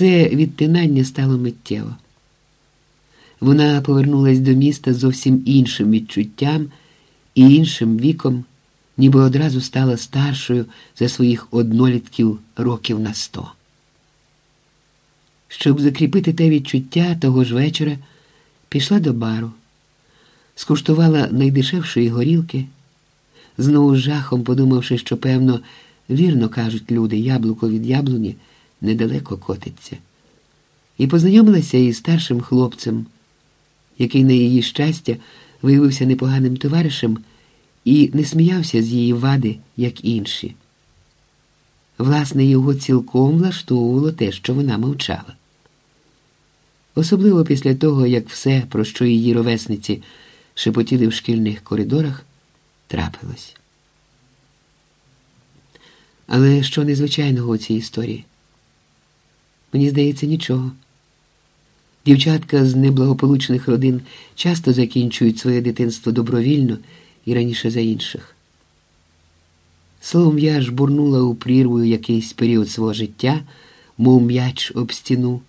Це відтинання стало миттєво. Вона повернулась до міста зовсім іншим відчуттям і іншим віком, ніби одразу стала старшою за своїх однолітків років на сто. Щоб закріпити те відчуття того ж вечора, пішла до бару, скуштувала найдешевшої горілки, знову жахом подумавши, що, певно, вірно кажуть люди, яблуко від яблуні недалеко котиться, і познайомилася із старшим хлопцем, який на її щастя виявився непоганим товаришем і не сміявся з її вади, як інші. Власне, його цілком влаштовувало те, що вона мовчала. Особливо після того, як все, про що її ровесниці шепотіли в шкільних коридорах, трапилось. Але що незвичайного у цій історії? Мені здається, нічого. Дівчатка з неблагополучних родин часто закінчують своє дитинство добровільно і раніше за інших. Словом, я ж бурнула у прірву якийсь період свого життя, мов м'яч об стіну,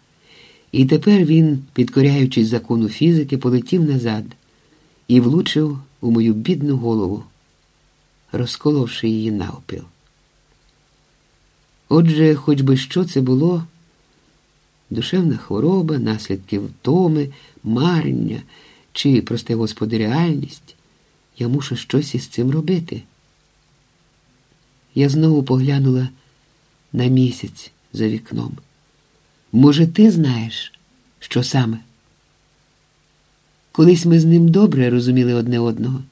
і тепер він, підкоряючись закону фізики, полетів назад і влучив у мою бідну голову, розколовши її навпіл. Отже, хоч би що це було, душевна хвороба, наслідки втоми, марення чи, просте Господи, реальність, я мушу щось із цим робити. Я знову поглянула на місяць за вікном. Може, ти знаєш, що саме? Колись ми з ним добре розуміли одне одного.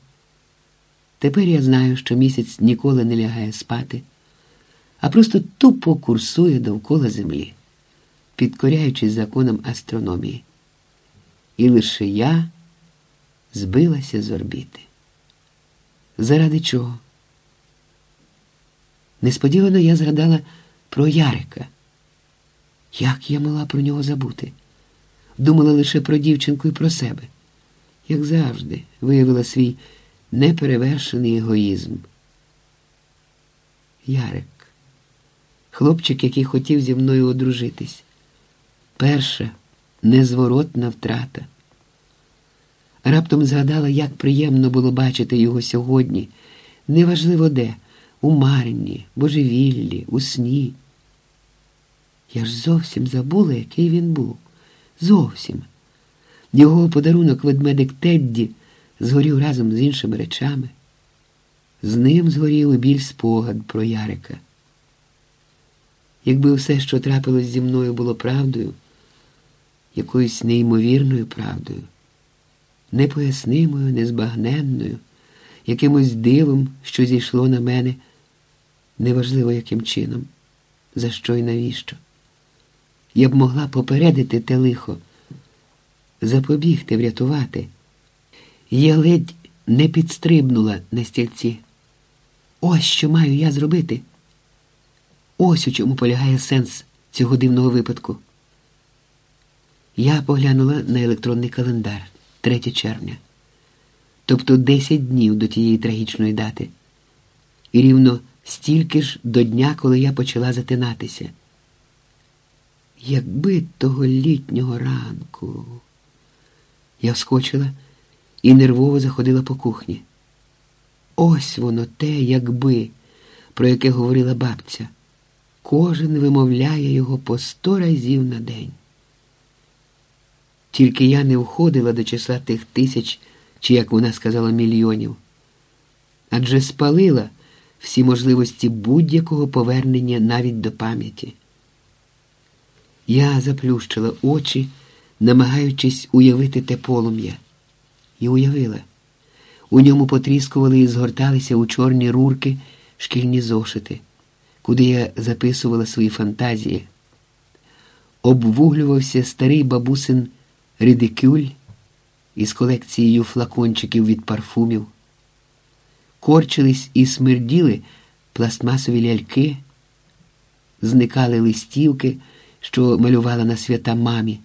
Тепер я знаю, що місяць ніколи не лягає спати, а просто тупо курсує довкола землі, підкоряючись законам астрономії. І лише я збилася з орбіти. Заради чого? Несподівано я згадала про Ярика. Як я могла про нього забути? Думала лише про дівчинку і про себе, як завжди, виявила свій неперевершений егоїзм. Ярик, хлопчик, який хотів зі мною одружитись. Перша незворотна втрата. Раптом згадала, як приємно було бачити його сьогодні, неважливо де, у марні, божевіллі, у сні. Я ж зовсім забула, який він був. Зовсім. Його подарунок ведмедик Тедді згорів разом з іншими речами. З ним згорів і біль спогад про Ярика. Якби все, що трапилось зі мною, було правдою, якоюсь неймовірною правдою, непояснимою, незбагненною, якимось дивом, що зійшло на мене, неважливо яким чином, за що і навіщо я б могла попередити те лихо, запобігти, врятувати. Я ледь не підстрибнула на стільці. Ось що маю я зробити. Ось у чому полягає сенс цього дивного випадку. Я поглянула на електронний календар 3 червня, тобто 10 днів до тієї трагічної дати, і рівно стільки ж до дня, коли я почала затинатися. Якби того літнього ранку. Я вскочила і нервово заходила по кухні. Ось воно те, якби, про яке говорила бабця. Кожен вимовляє його по сто разів на день. Тільки я не входила до числа тих тисяч, чи, як вона сказала, мільйонів, адже спалила всі можливості будь-якого повернення навіть до пам'яті. Я заплющила очі, намагаючись уявити те полум'я, і уявила. У ньому потріскували і згорталися у чорні рурки шкільні зошити, куди я записувала свої фантазії. Обвуглювався старий бабусин ридикюль із колекцією флакончиків від парфумів, корчились і смерділи пластмасові ляльки, зникали листівки що малювала на свята мамі.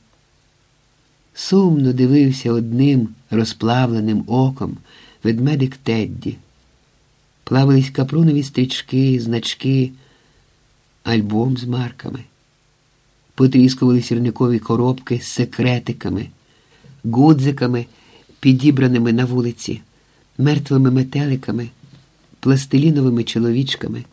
Сумно дивився одним розплавленим оком ведмедик Тедді. Плавались капрунові стрічки, значки, альбом з марками. Потріскували сірникові коробки з секретиками, гудзиками, підібраними на вулиці, мертвими метеликами, пластиліновими чоловічками.